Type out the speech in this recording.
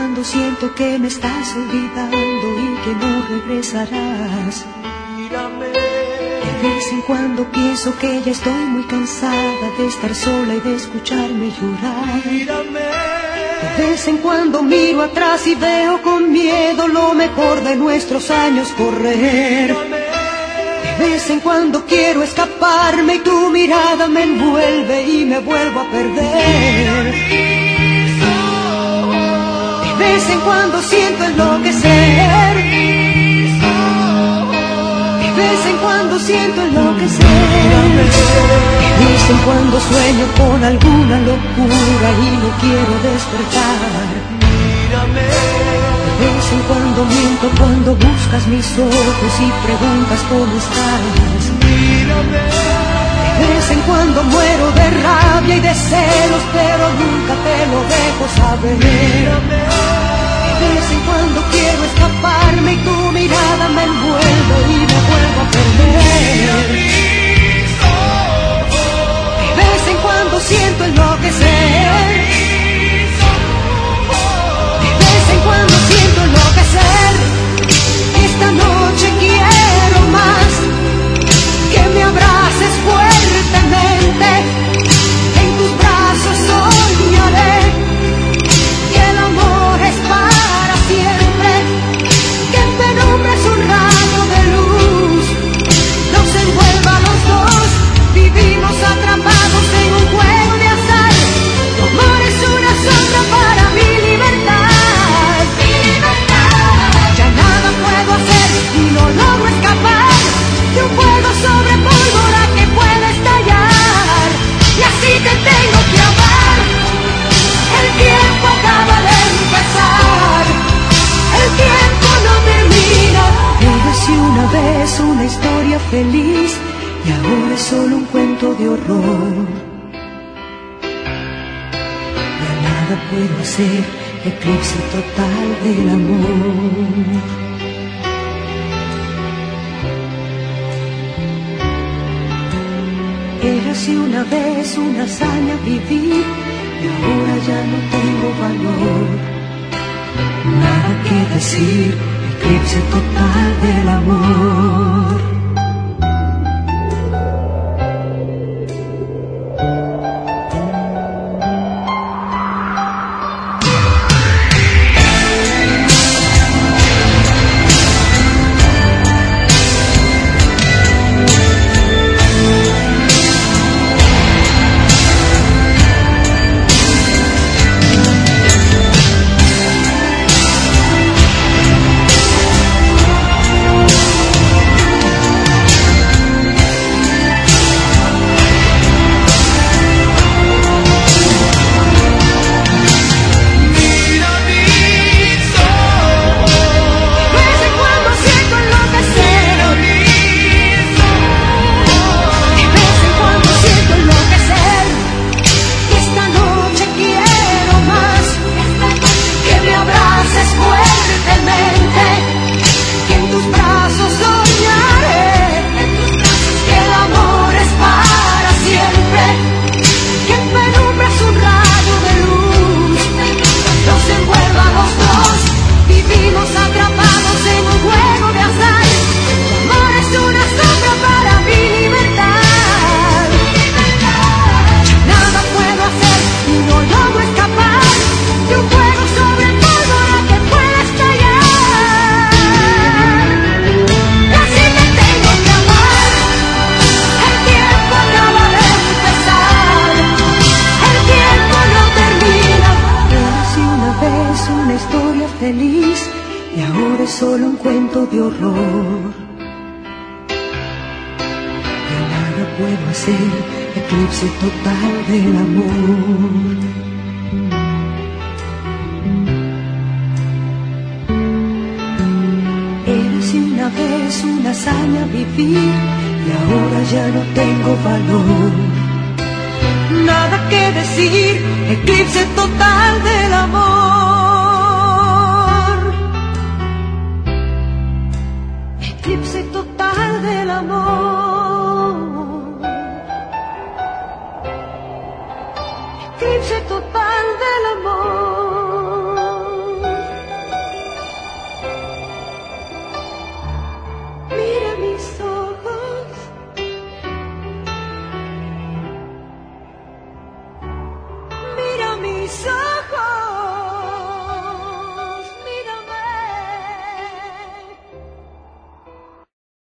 cuando siento que me estás olvidando y que no regresarás. De vez en cuando pienso que ya estoy muy cansada de estar sola y de escucharme llorar. De vez en cuando miro atrás y veo con miedo lo mejor de nuestros años correr. De vez en cuando quiero escaparme y tu mirada me envuelve y me vuelvo a perder. De vez en cuando siento enloquecer. De vez en cuando siento enloquecer. De vez en cuando sueño con alguna locura y no quiero despertar. mírame, De vez en cuando miento cuando buscas mis ojos y preguntas cómo estás. mírame, De vez en cuando muero de rabia y de celos, pero nunca te lo dejo saber. De vez en cuando quiero escaparme vez una historia feliz y ahora es solo un cuento de horror. Ya nada puedo hacer, eclipse total del amor. Era así una vez una hazaña vivir y ahora ya no tengo valor. Nada que decir, eclipse total del amor. Es solo un cuento de horror. Ya nada puedo hacer, eclipse total del amor. Vez una hazaña vivir y ahora ya no tengo valor nada que decir, eclipse total del amor. eclipse total del amor. Eclipse total del amor. Mira mis ojos. Mira mis ojos.